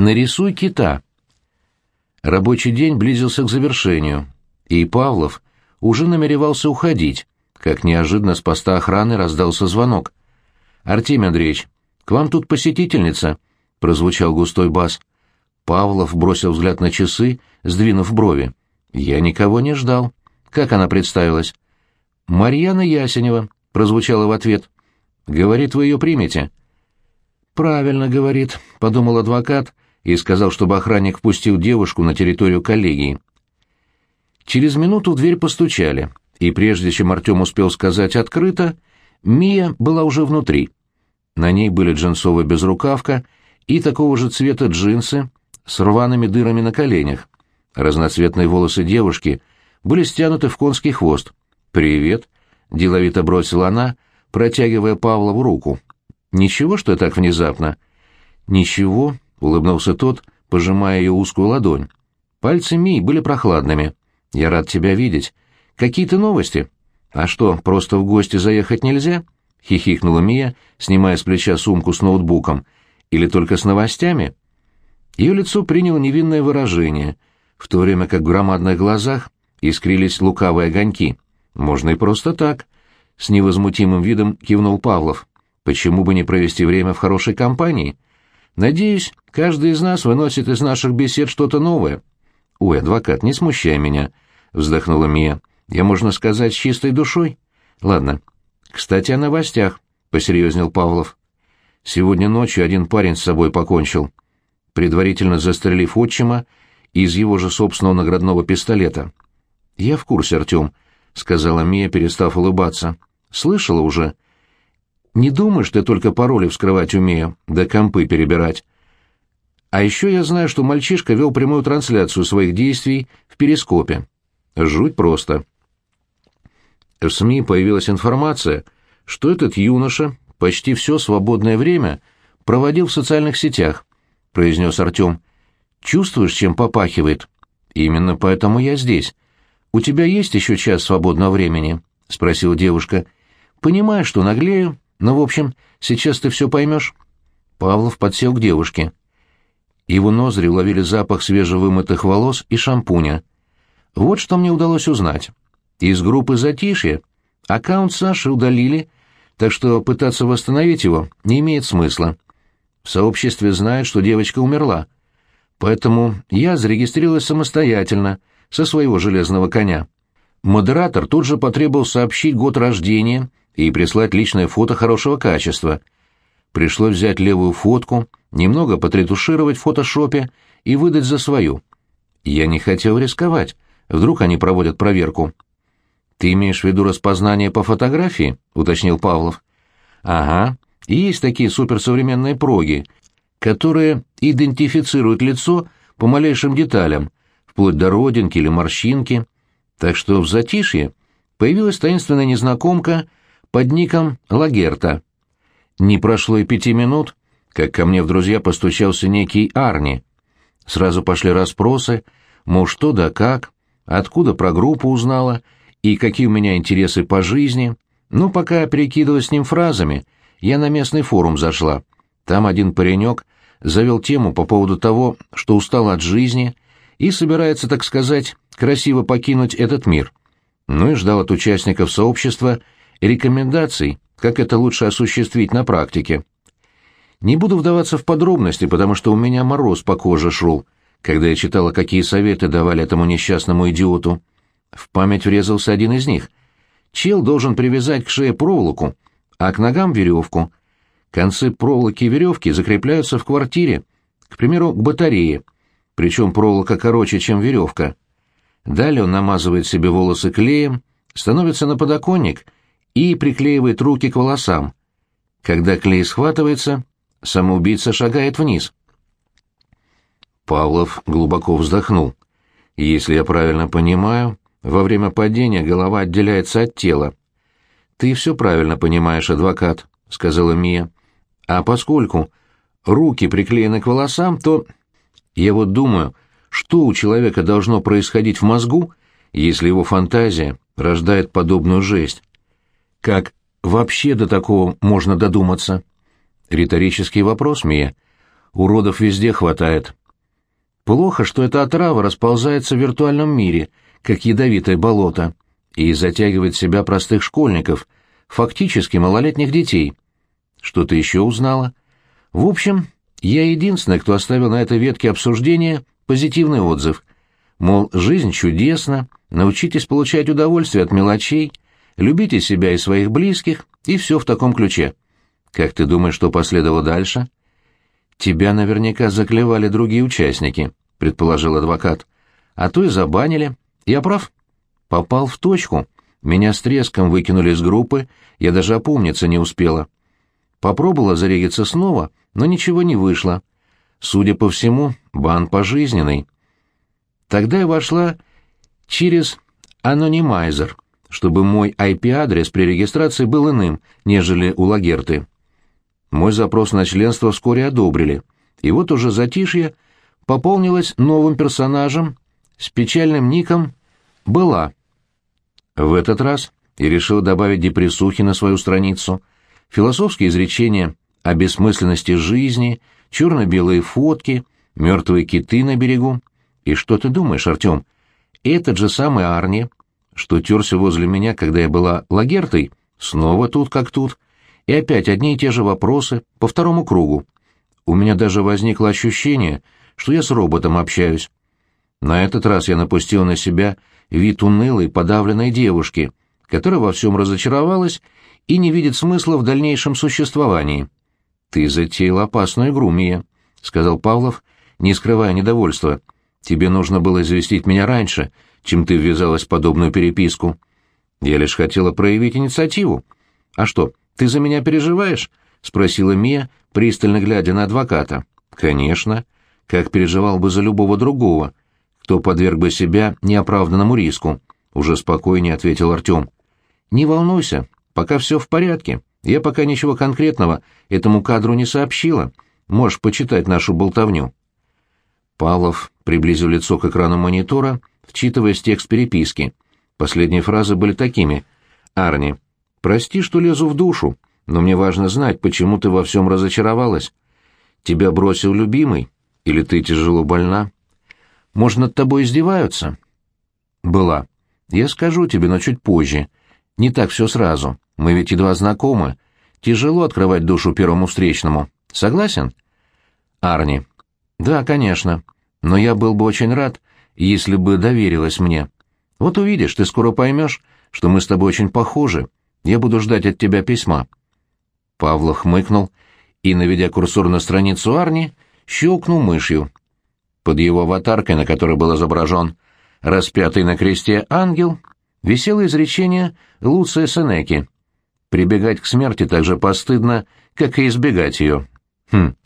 Нарисуй кита. Рабочий день близился к завершению, и Павлов уже намеревался уходить, как неожиданно с поста охраны раздался звонок. «Артемий Андреевич, к вам тут посетительница», — прозвучал густой бас. Павлов бросил взгляд на часы, сдвинув брови. «Я никого не ждал. Как она представилась?» «Марьяна Ясенева», — прозвучало в ответ. «Говорит, вы ее примете». «Правильно, — говорит», — подумал адвокат и сказал, чтобы охранник впустил девушку на территорию коллегии. Через минуту в дверь постучали, и прежде чем Артем успел сказать «открыто», Мия была уже внутри. На ней были джинсовая безрукавка и такого же цвета джинсы с рваными дырами на коленях. Разноцветные волосы девушки были стянуты в конский хвост. «Привет», — деловито бросила она, протягивая Павлову руку. «Ничего, что так внезапно?» «Ничего», — улыбнулся тот, пожимая ее узкую ладонь. Пальцы Мии были прохладными. «Я рад тебя видеть. Какие-то новости?» «А что, просто в гости заехать нельзя?» — хихикнула Мия, снимая с плеча сумку с ноутбуком. «Или только с новостями?» Ее лицо приняло невинное выражение, в то время как в громадных глазах искрились лукавые огоньки. «Можно и просто так», — с невозмутимым видом кивнул Павлов. «Почему бы не провести время в хорошей компании?» Надеюсь, каждый из нас выносит из наших бесед что-то новое. Ой, адвокат, не смущай меня, вздохнула Мия. Я, можно сказать, с чистой душой. Ладно. Кстати, о новостях, посерьезнел Павлов. Сегодня ночью один парень с собой покончил, предварительно застрелив отчима из его же собственного наградного пистолета. Я в курсе, Артем, сказала Мия, перестав улыбаться. Слышала уже. Не думай, что я только пароли вскрывать умею, да компы перебирать. А еще я знаю, что мальчишка вел прямую трансляцию своих действий в перископе. Жуть просто. В СМИ появилась информация, что этот юноша почти все свободное время проводил в социальных сетях, произнес Артем. Чувствуешь, чем попахивает? Именно поэтому я здесь. У тебя есть еще час свободного времени? спросила девушка. Понимаю, что наглею, ну, в общем, сейчас ты все поймешь. Павлов подсел к девушке. Его ноздри уловили запах свежевымытых волос и шампуня. Вот что мне удалось узнать. Из группы «Затишье» аккаунт Саши удалили, так что пытаться восстановить его не имеет смысла. В сообществе знают, что девочка умерла. Поэтому я зарегистрировалась самостоятельно, со своего железного коня. Модератор тут же потребовал сообщить год рождения и прислать личное фото хорошего качества. Пришлось взять левую фотку, немного потретушировать в фотошопе и выдать за свою. Я не хотел рисковать. Вдруг они проводят проверку. «Ты имеешь в виду распознание по фотографии?» — уточнил Павлов. «Ага. Есть такие суперсовременные проги, которые идентифицируют лицо по малейшим деталям, вплоть до родинки или морщинки. Так что в затишье появилась таинственная незнакомка — под ником Лагерта. Не прошло и пяти минут, как ко мне в друзья постучался некий Арни. Сразу пошли расспросы, мол, что да как, откуда про группу узнала и какие у меня интересы по жизни. Ну, пока я перекидывалась с ним фразами, я на местный форум зашла. Там один паренек завел тему по поводу того, что устал от жизни и собирается, так сказать, красиво покинуть этот мир. Ну и ждал от участников сообщества рекомендаций, как это лучше осуществить на практике. Не буду вдаваться в подробности, потому что у меня мороз по коже шел, когда я читала, какие советы давали этому несчастному идиоту. В память врезался один из них. Чел должен привязать к шее проволоку, а к ногам веревку. Концы проволоки и веревки закрепляются в квартире, к примеру, к батарее, причем проволока короче, чем веревка. Далее он намазывает себе волосы клеем, становится на подоконник — и приклеивает руки к волосам. Когда клей схватывается, самоубийца шагает вниз. Павлов глубоко вздохнул. Если я правильно понимаю, во время падения голова отделяется от тела. Ты все правильно понимаешь, адвокат, сказала Мия. А поскольку руки приклеены к волосам, то я вот думаю, что у человека должно происходить в мозгу, если его фантазия рождает подобную жесть. Как вообще до такого можно додуматься? Риторический вопрос, Мия. Уродов везде хватает. Плохо, что эта отрава расползается в виртуальном мире, как ядовитое болото, и затягивает себя простых школьников, фактически малолетних детей. Что ты еще узнала? В общем, я единственный, кто оставил на этой ветке обсуждения позитивный отзыв. Мол, жизнь чудесна, научитесь получать удовольствие от мелочей, любите себя и своих близких, и все в таком ключе. Как ты думаешь, что последовало дальше? Тебя наверняка заклевали другие участники, предположил адвокат. А то и забанили. Я прав? Попал в точку. Меня с треском выкинули из группы, я даже опомниться не успела. Попробовала зарегиться снова, но ничего не вышло. Судя по всему, бан пожизненный. Тогда я вошла через анонимайзер, чтобы мой IP-адрес при регистрации был иным, нежели у Лагерты. Мой запрос на членство вскоре одобрили, и вот уже затишье пополнилось новым персонажем с печальным ником «Была». В этот раз я решил добавить депрессухи на свою страницу, философские изречения о бессмысленности жизни, черно-белые фотки, мертвые киты на берегу. И что ты думаешь, Артем? Этот же самый Арни, что терся возле меня, когда я была лагертой, снова тут как тут, и опять одни и те же вопросы по второму кругу. У меня даже возникло ощущение, что я с роботом общаюсь. На этот раз я напустил на себя вид унылой, подавленной девушки, которая во всем разочаровалась и не видит смысла в дальнейшем существовании. «Ты затеял опасную игру, Мия», — сказал Павлов, не скрывая недовольства. «Тебе нужно было известить меня раньше, чем ты ввязалась в подобную переписку. Я лишь хотела проявить инициативу. А что, ты за меня переживаешь?» — спросила Мия, пристально глядя на адвоката. «Конечно. Как переживал бы за любого другого, кто подверг бы себя неоправданному риску», — уже спокойнее ответил Артем. «Не волнуйся, пока все в порядке. Я пока ничего конкретного этому кадру не сообщила. Можешь почитать нашу болтовню». Павлов приблизил лицо к экрану монитора, вчитываясь текст переписки. Последние фразы были такими. «Арни, прости, что лезу в душу, но мне важно знать, почему ты во всем разочаровалась. Тебя бросил любимый? Или ты тяжело больна? Может, над тобой издеваются?» «Была. Я скажу тебе, но чуть позже. Не так все сразу. Мы ведь едва знакомы. Тяжело открывать душу первому встречному. Согласен? Арни. Да, конечно. Но я был бы очень рад, если бы доверилась мне. Вот увидишь, ты скоро поймешь, что мы с тобой очень похожи. Я буду ждать от тебя письма. Павлов хмыкнул и, наведя курсор на страницу Арни, щелкнул мышью. Под его аватаркой, на которой был изображен распятый на кресте ангел, висело изречение Луция Сенеки — Прибегать к смерти так же постыдно, как и избегать ее. Хм.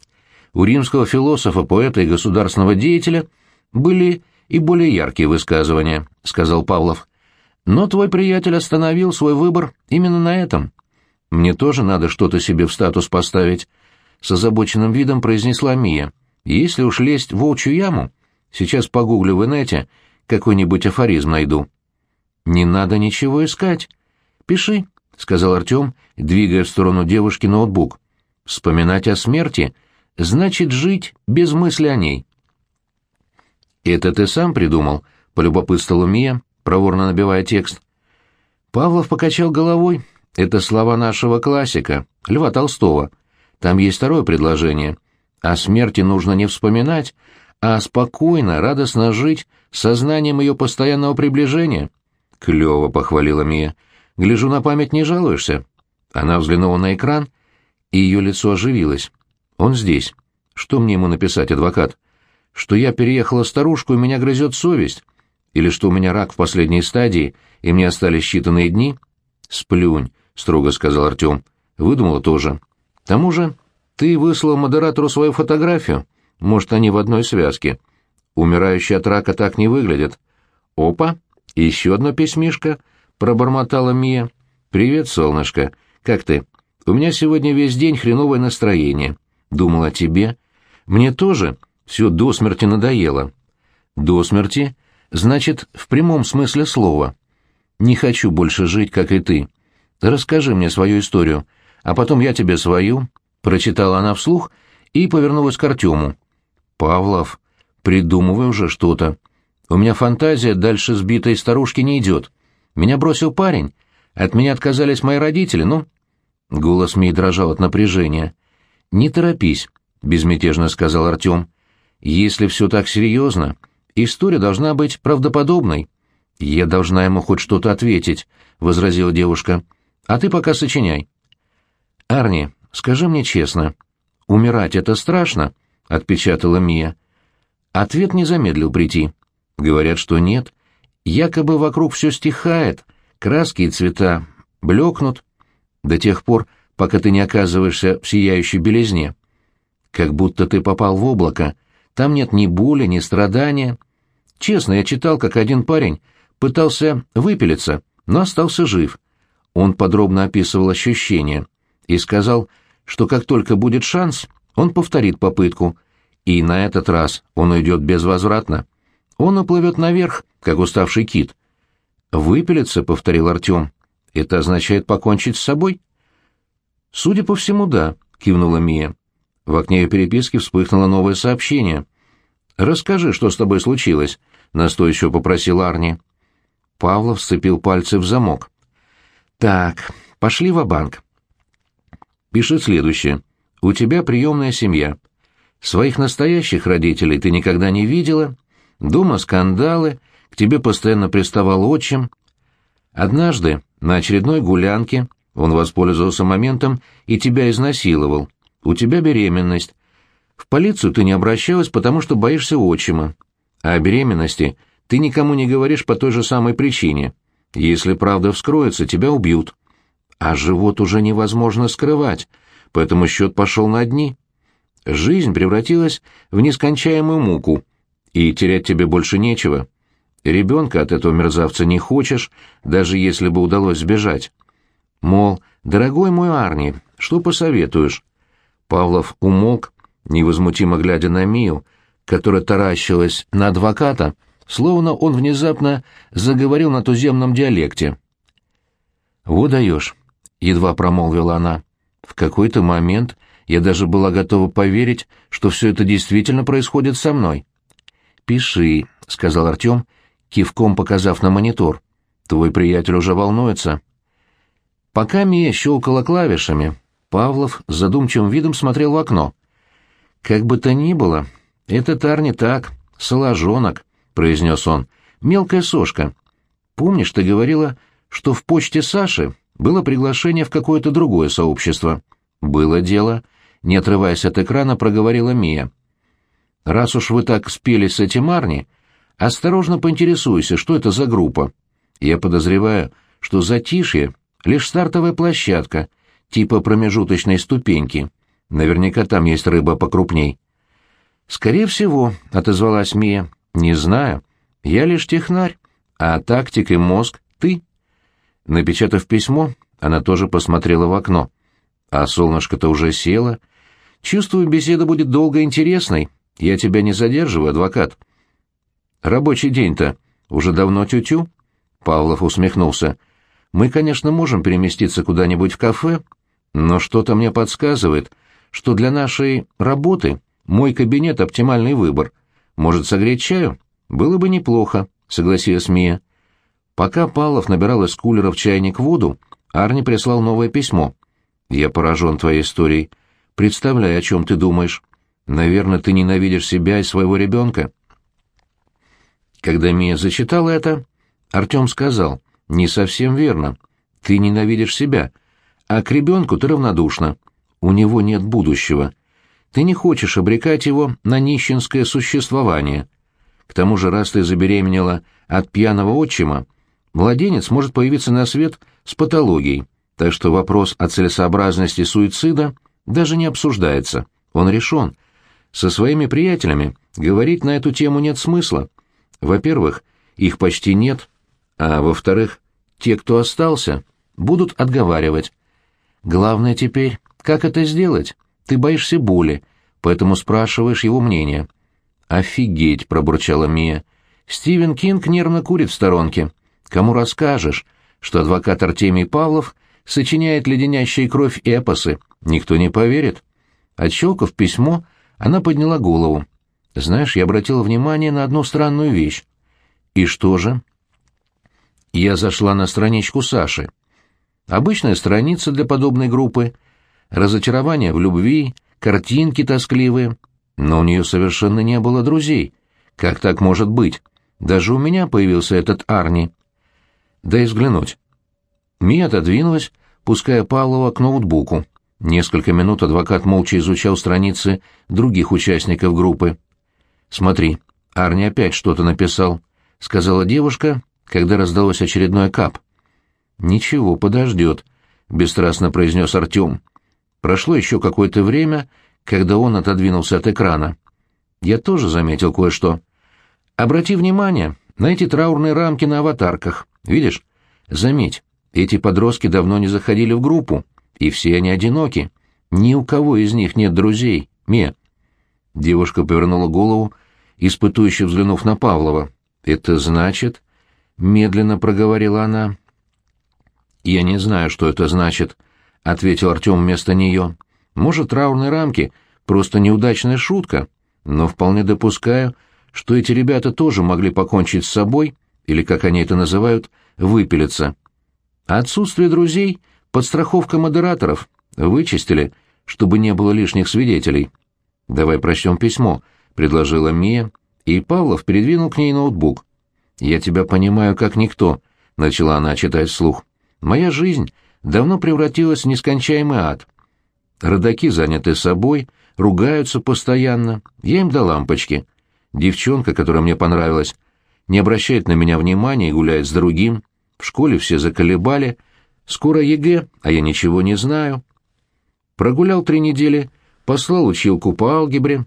У римского философа, поэта и государственного деятеля были и более яркие высказывания, — сказал Павлов. Но твой приятель остановил свой выбор именно на этом. Мне тоже надо что-то себе в статус поставить, — с озабоченным видом произнесла Мия. Если уж лезть в волчью яму, сейчас погуглю в инете, какой-нибудь афоризм найду. Не надо ничего искать. Пиши, — сказал Артем, двигая в сторону девушки ноутбук. «Вспоминать о смерти значит жить без мысли о ней». «Это ты сам придумал?» — полюбопытствовала Мия, проворно набивая текст. Павлов покачал головой. «Это слова нашего классика, Льва Толстого. Там есть второе предложение. О смерти нужно не вспоминать, а спокойно, радостно жить сознанием ее постоянного приближения». «Клево», — похвалила Мия. Гляжу, на память не жалуешься». Она взглянула на экран, и ее лицо оживилось. «Он здесь. Что мне ему написать, адвокат? Что я переехала старушку, и меня грызет совесть? Или что у меня рак в последней стадии, и мне остались считанные дни?» «Сплюнь», — строго сказал Артем. «Выдумала тоже. К тому же ты выслал модератору свою фотографию. Может, они в одной связке. Умирающие от рака так не выглядят. Опа, еще одно письмишко —— пробормотала Мия. «Привет, солнышко. Как ты? У меня сегодня весь день хреновое настроение. Думал о тебе. Мне тоже все до смерти надоело». «До смерти?» «Значит, в прямом смысле слова. Не хочу больше жить, как и ты. Расскажи мне свою историю, а потом я тебе свою». Прочитала она вслух и повернулась к Артему. «Павлов, придумывай уже что-то. У меня фантазия дальше сбитой старушки не идет. Меня бросил парень. От меня отказались мои родители, ну...» Голос Мии дрожал от напряжения. «Не торопись», — безмятежно сказал Артем. «Если все так серьезно, история должна быть правдоподобной». «Я должна ему хоть что-то ответить», — возразила девушка. «А ты пока сочиняй». «Арни, скажи мне честно, умирать — это страшно?» — отпечатала Мия. Ответ не замедлил прийти. Говорят, что нет. Якобы вокруг все стихает, краски и цвета блекнут до тех пор, пока ты не оказываешься в сияющей белизне. Как будто ты попал в облако. Там нет ни боли, ни страдания. Честно, я читал, как один парень пытался выпилиться, но остался жив. Он подробно описывал ощущения и сказал, что как только будет шанс, он повторит попытку, и на этот раз он уйдет безвозвратно. Он уплывет наверх, как уставший кит. «Выпилиться», — повторил Артем, — «это означает покончить с собой?» «Судя по всему, да», — кивнула Мия. В окне ее переписки вспыхнуло новое сообщение. «Расскажи, что с тобой случилось», — настойчиво попросил Арни. Павлов сцепил пальцы в замок. «Так, пошли в банк Пиши следующее. У тебя приемная семья. Своих настоящих родителей ты никогда не видела. Дома скандалы, к тебе постоянно приставал отчим. Однажды, на очередной гулянке, он воспользовался моментом и тебя изнасиловал. У тебя беременность. В полицию ты не обращалась, потому что боишься отчима. А о беременности ты никому не говоришь по той же самой причине. Если правда вскроется, тебя убьют. А живот уже невозможно скрывать, поэтому счет пошел на дни. Жизнь превратилась в нескончаемую муку, и терять тебе больше нечего. Ребенка от этого мерзавца не хочешь, даже если бы удалось сбежать. Мол, дорогой мой Арни, что посоветуешь? Павлов умолк, невозмутимо глядя на Мию, которая таращилась на адвоката, словно он внезапно заговорил на туземном диалекте. «Вот даешь», — едва промолвила она. «В какой-то момент я даже была готова поверить, что все это действительно происходит со мной. «Пиши», — сказал Артем, кивком показав на монитор. «Твой приятель уже волнуется». Пока Мия щелкала клавишами, Павлов с задумчивым видом смотрел в окно. «Как бы то ни было, это тар не так, соложонок», — произнес он, — «мелкая сошка. Помнишь, ты говорила, что в почте Саши было приглашение в какое-то другое сообщество?» «Было дело», не отрываясь от экрана, проговорила Мия. «Раз уж вы так спелись с этим Арни, осторожно поинтересуйся, что это за группа. Я подозреваю, что затишье — лишь стартовая площадка, типа промежуточной ступеньки. Наверняка там есть рыба покрупней». «Скорее всего», — отозвалась Мия, — «не знаю. Я лишь технарь, а тактик и мозг — ты». Напечатав письмо, она тоже посмотрела в окно. А солнышко-то уже село — Чувствую, беседа будет долго интересной. Я тебя не задерживаю, адвокат. Рабочий день-то уже давно тю-тю? Павлов усмехнулся. Мы, конечно, можем переместиться куда-нибудь в кафе, но что-то мне подсказывает, что для нашей работы мой кабинет — оптимальный выбор. Может, согреть чаю? Было бы неплохо, согласилась Мия. Пока Павлов набирал из кулера в чайник воду, Арни прислал новое письмо. «Я поражен твоей историей. Представляй, о чем ты думаешь. Наверное, ты ненавидишь себя и своего ребенка. Когда Мия зачитала это, Артем сказал, не совсем верно. Ты ненавидишь себя, а к ребенку ты равнодушна. У него нет будущего. Ты не хочешь обрекать его на нищенское существование. К тому же, раз ты забеременела от пьяного отчима, младенец может появиться на свет с патологией, так что вопрос о целесообразности суицида даже не обсуждается, он решен. Со своими приятелями говорить на эту тему нет смысла. Во-первых, их почти нет, а во-вторых, те, кто остался, будут отговаривать. Главное теперь, как это сделать? Ты боишься боли, поэтому спрашиваешь его мнение. «Офигеть!» — пробурчала Мия. «Стивен Кинг нервно курит в сторонке. Кому расскажешь, что адвокат Артемий Павлов сочиняет леденящие кровь эпосы, никто не поверит. Отщелкав письмо, она подняла голову. «Знаешь, я обратила внимание на одну странную вещь». «И что же?» Я зашла на страничку Саши. Обычная страница для подобной группы. Разочарование в любви, картинки тоскливые. Но у нее совершенно не было друзей. Как так может быть? Даже у меня появился этот Арни. Дай взглянуть. Мия отодвинулась, пуская Павлова к ноутбуку. Несколько минут адвокат молча изучал страницы других участников группы. «Смотри, Арни опять что-то написал», — сказала девушка, когда раздалось очередной кап. «Ничего, подождет», — бесстрастно произнес Артем. Прошло еще какое-то время, когда он отодвинулся от экрана. Я тоже заметил кое-что. Обрати внимание на эти траурные рамки на аватарках. Видишь? Заметь, эти подростки давно не заходили в группу, и все они одиноки. Ни у кого из них нет друзей. Ме. Девушка повернула голову, испытующе взглянув на Павлова. «Это значит...» — медленно проговорила она. «Я не знаю, что это значит», — ответил Артем вместо нее. «Может, траурные рамки — просто неудачная шутка, но вполне допускаю, что эти ребята тоже могли покончить с собой, или, как они это называют, выпилиться. Отсутствие друзей — подстраховка модераторов. Вычистили, чтобы не было лишних свидетелей. «Давай прочтем письмо», — предложила Мия, и Павлов передвинул к ней ноутбук. «Я тебя понимаю как никто», — начала она читать вслух. «Моя жизнь давно превратилась в нескончаемый ад. Родаки заняты собой, ругаются постоянно, я им до лампочки. Девчонка, которая мне понравилась, не обращает на меня внимания и гуляет с другим. В школе все заколебали. Скоро ЕГЭ, а я ничего не знаю. Прогулял три недели, послал училку по алгебре.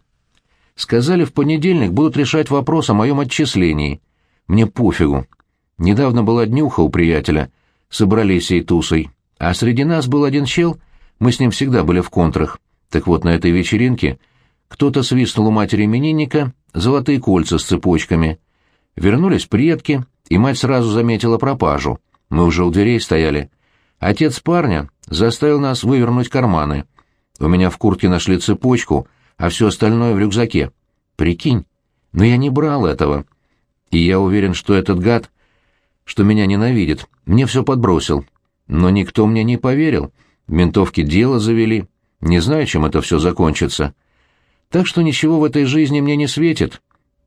Сказали, в понедельник будут решать вопрос о моем отчислении. Мне пофигу. Недавно была днюха у приятеля. Собрались всей тусой. А среди нас был один чел, мы с ним всегда были в контрах. Так вот, на этой вечеринке кто-то свистнул у матери именинника золотые кольца с цепочками. Вернулись предки, и мать сразу заметила пропажу. Мы уже у дверей стояли. Отец парня заставил нас вывернуть карманы. У меня в куртке нашли цепочку, а все остальное в рюкзаке. Прикинь, но я не брал этого. И я уверен, что этот гад, что меня ненавидит, мне все подбросил. Но никто мне не поверил. Ментовки дело завели. Не знаю, чем это все закончится. Так что ничего в этой жизни мне не светит.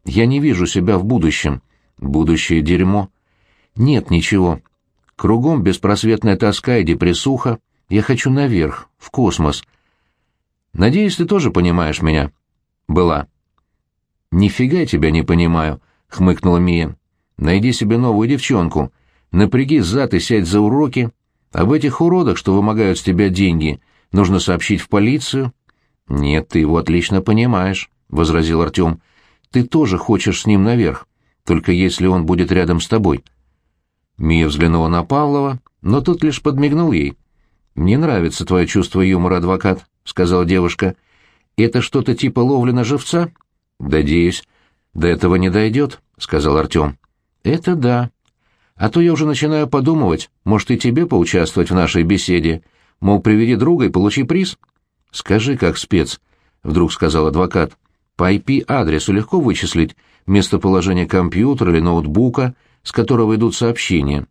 Я не вижу себя в будущем. Будущее дерьмо. Нет ничего. Кругом беспросветная тоска и депрессуха. Я хочу наверх, в космос. Надеюсь, ты тоже понимаешь меня. Была. Нифига тебя не понимаю, хмыкнула Мия. Найди себе новую девчонку. Напряги зад и сядь за уроки. Об этих уродах, что вымогают с тебя деньги, нужно сообщить в полицию. Нет, ты его отлично понимаешь, возразил Артем. Ты тоже хочешь с ним наверх, только если он будет рядом с тобой. Мия взглянула на Павлова, но тот лишь подмигнул ей. «Мне нравится твое чувство юмора, адвокат», — сказала девушка. «Это что-то типа ловли на живца?» «Надеюсь, до этого не дойдет», — сказал Артем. «Это да. А то я уже начинаю подумывать, может, и тебе поучаствовать в нашей беседе. Мол, приведи друга и получи приз». «Скажи, как спец», — вдруг сказал адвокат. «По IP-адресу легко вычислить местоположение компьютера или ноутбука, с которого идут сообщения.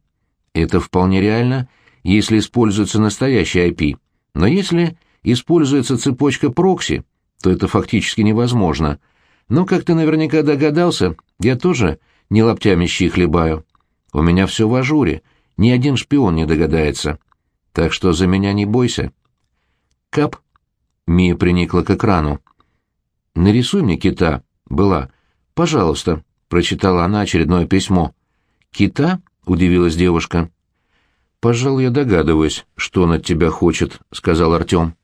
Это вполне реально, если используется настоящий IP, но если используется цепочка прокси, то это фактически невозможно. Но, как ты наверняка догадался, я тоже не лоптями щи хлебаю. У меня все в ажуре, ни один шпион не догадается. Так что за меня не бойся. Кап. Мия приникла к экрану. «Нарисуй мне кита», — была. «Пожалуйста», — прочитала она очередное письмо. «Кита?» — удивилась девушка. «Пожалуй, я догадываюсь, что он от тебя хочет», — сказал Артем.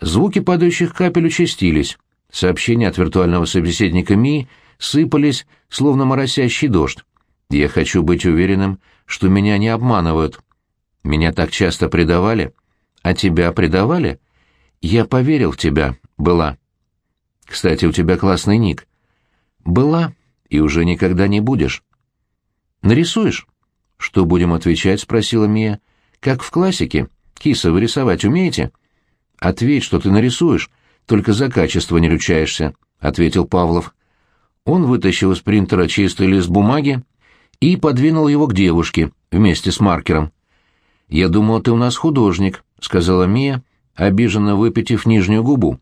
Звуки падающих капель участились. Сообщения от виртуального собеседника Ми сыпались, словно моросящий дождь. «Я хочу быть уверенным, что меня не обманывают. Меня так часто предавали. А тебя предавали? Я поверил в тебя, была. Кстати, у тебя классный ник. Была и уже никогда не будешь. Нарисуешь? Что будем отвечать, спросила Мия. Как в классике. Киса, вы рисовать умеете? Ответь, что ты нарисуешь. Только за качество не ручаешься», — ответил Павлов. Он вытащил из принтера чистый лист бумаги и подвинул его к девушке вместе с маркером. «Я думал, ты у нас художник», — сказала Мия, обиженно выпитив нижнюю губу.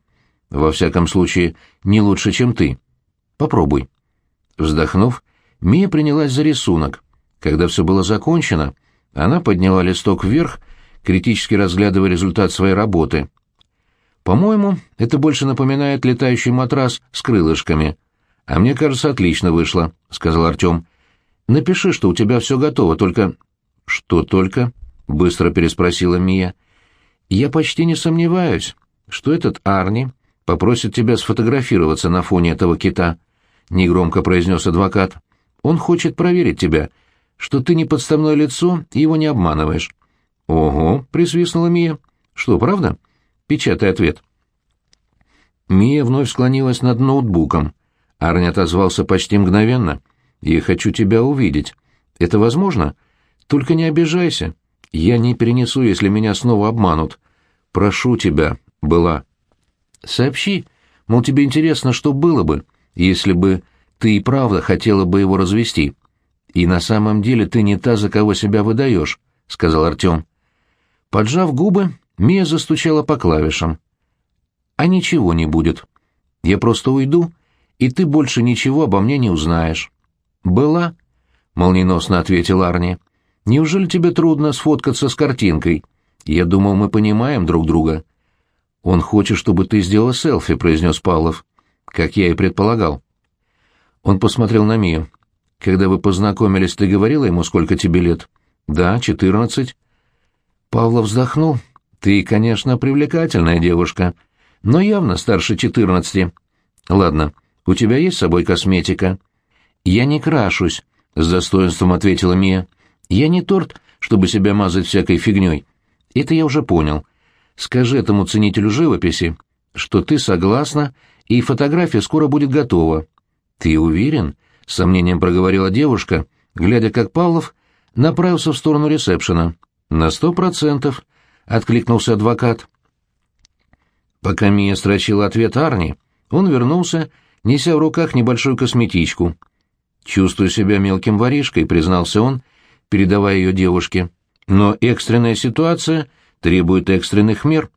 «Во всяком случае, не лучше, чем ты. Попробуй». Вздохнув, Мия принялась за рисунок. Когда все было закончено, она подняла листок вверх, критически разглядывая результат своей работы. «По-моему, это больше напоминает летающий матрас с крылышками. А мне кажется, отлично вышло», — сказал Артем. «Напиши, что у тебя все готово, только...» «Что только?» — быстро переспросила Мия. «Я почти не сомневаюсь, что этот Арни попросит тебя сфотографироваться на фоне этого кита», — негромко произнес адвокат. «Он хочет проверить тебя, что ты не подставное лицо и его не обманываешь». «Ого», — присвистнула Мия. «Что, правда?» «Печатай ответ». Мия вновь склонилась над ноутбуком. Арни отозвался почти мгновенно. «Я хочу тебя увидеть. Это возможно? Только не обижайся. Я не перенесу, если меня снова обманут. Прошу тебя, была. Сообщи, мол, тебе интересно, что было бы, если бы ты и правда хотела бы его развести. И на самом деле ты не та, за кого себя выдаешь», — сказал Артем. Поджав губы, Мия застучала по клавишам. «А ничего не будет. Я просто уйду, и ты больше ничего обо мне не узнаешь». «Была?» — молниеносно ответил Арни. «Неужели тебе трудно сфоткаться с картинкой? Я думал, мы понимаем друг друга». «Он хочет, чтобы ты сделала селфи», — произнес Павлов. «Как я и предполагал». Он посмотрел на Мию. «Когда вы познакомились, ты говорила ему, сколько тебе лет?» «Да, четырнадцать». Павлов вздохнул. «Ты, конечно, привлекательная девушка, но явно старше четырнадцати. Ладно, у тебя есть с собой косметика?» «Я не крашусь», — с достоинством ответила Мия. «Я не торт, чтобы себя мазать всякой фигней. Это я уже понял. Скажи этому ценителю живописи, что ты согласна, и фотография скоро будет готова». «Ты уверен?» — с сомнением проговорила девушка, глядя, как Павлов направился в сторону ресепшена. «На сто процентов», — откликнулся адвокат. Пока Мия строчила ответ Арни, он вернулся, неся в руках небольшую косметичку — «Чувствую себя мелким воришкой», — признался он, передавая ее девушке. «Но экстренная ситуация требует экстренных мер.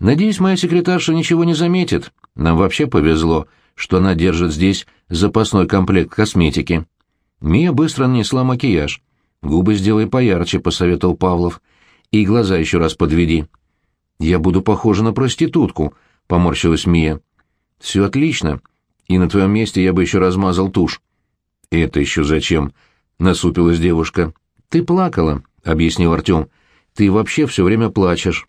Надеюсь, моя секретарша ничего не заметит. Нам вообще повезло, что она держит здесь запасной комплект косметики». Мия быстро нанесла макияж. «Губы сделай поярче», — посоветовал Павлов. «И глаза еще раз подведи». «Я буду похожа на проститутку», — поморщилась Мия. «Все отлично. И на твоем месте я бы еще размазал тушь». «Это еще зачем?» — насупилась девушка. «Ты плакала», — объяснил Артем. «Ты вообще все время плачешь».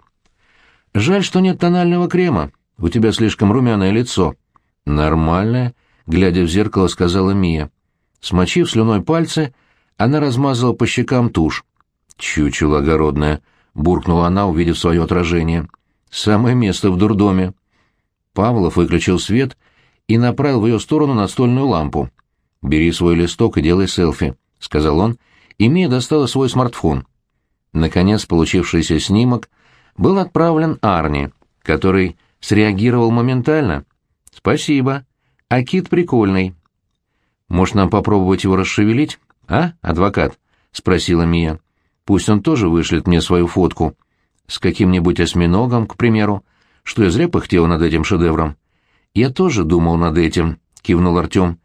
«Жаль, что нет тонального крема. У тебя слишком румяное лицо». «Нормальное», — глядя в зеркало, сказала Мия. Смочив слюной пальцы, она размазала по щекам тушь. «Чучело огородное», — буркнула она, увидев свое отражение. «Самое место в дурдоме». Павлов выключил свет и направил в ее сторону настольную лампу. «Бери свой листок и делай селфи», — сказал он, и Мия достала свой смартфон. Наконец, получившийся снимок был отправлен Арни, который среагировал моментально. «Спасибо. А кит прикольный». «Может, нам попробовать его расшевелить, а, адвокат?» — спросила Мия. «Пусть он тоже вышлет мне свою фотку. С каким-нибудь осьминогом, к примеру. Что я зря пыхтел над этим шедевром». «Я тоже думал над этим», — кивнул Артем.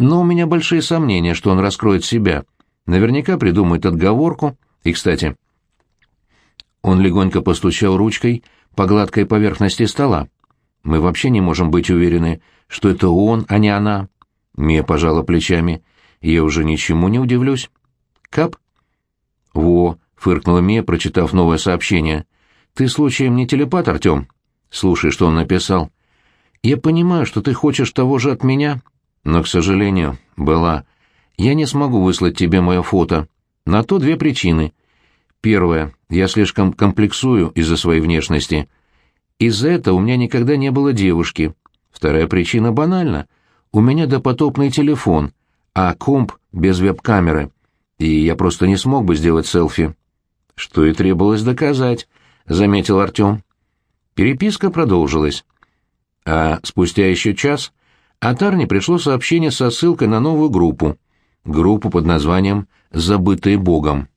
Но у меня большие сомнения, что он раскроет себя. Наверняка придумает отговорку. И, кстати, он легонько постучал ручкой по гладкой поверхности стола. Мы вообще не можем быть уверены, что это он, а не она. Мия пожала плечами. Я уже ничему не удивлюсь. Кап? Во, фыркнула Мия, прочитав новое сообщение. Ты случаем не телепат, Артем? Слушай, что он написал. Я понимаю, что ты хочешь того же от меня, но, к сожалению, была. Я не смогу выслать тебе мое фото. На то две причины. Первая. Я слишком комплексую из-за своей внешности. Из-за этого у меня никогда не было девушки. Вторая причина банальна. У меня допотопный телефон, а комп без веб-камеры. И я просто не смог бы сделать селфи. Что и требовалось доказать, — заметил Артем. Переписка продолжилась. А спустя еще час от Арни пришло сообщение со ссылкой на новую группу, группу под названием «Забытые Богом».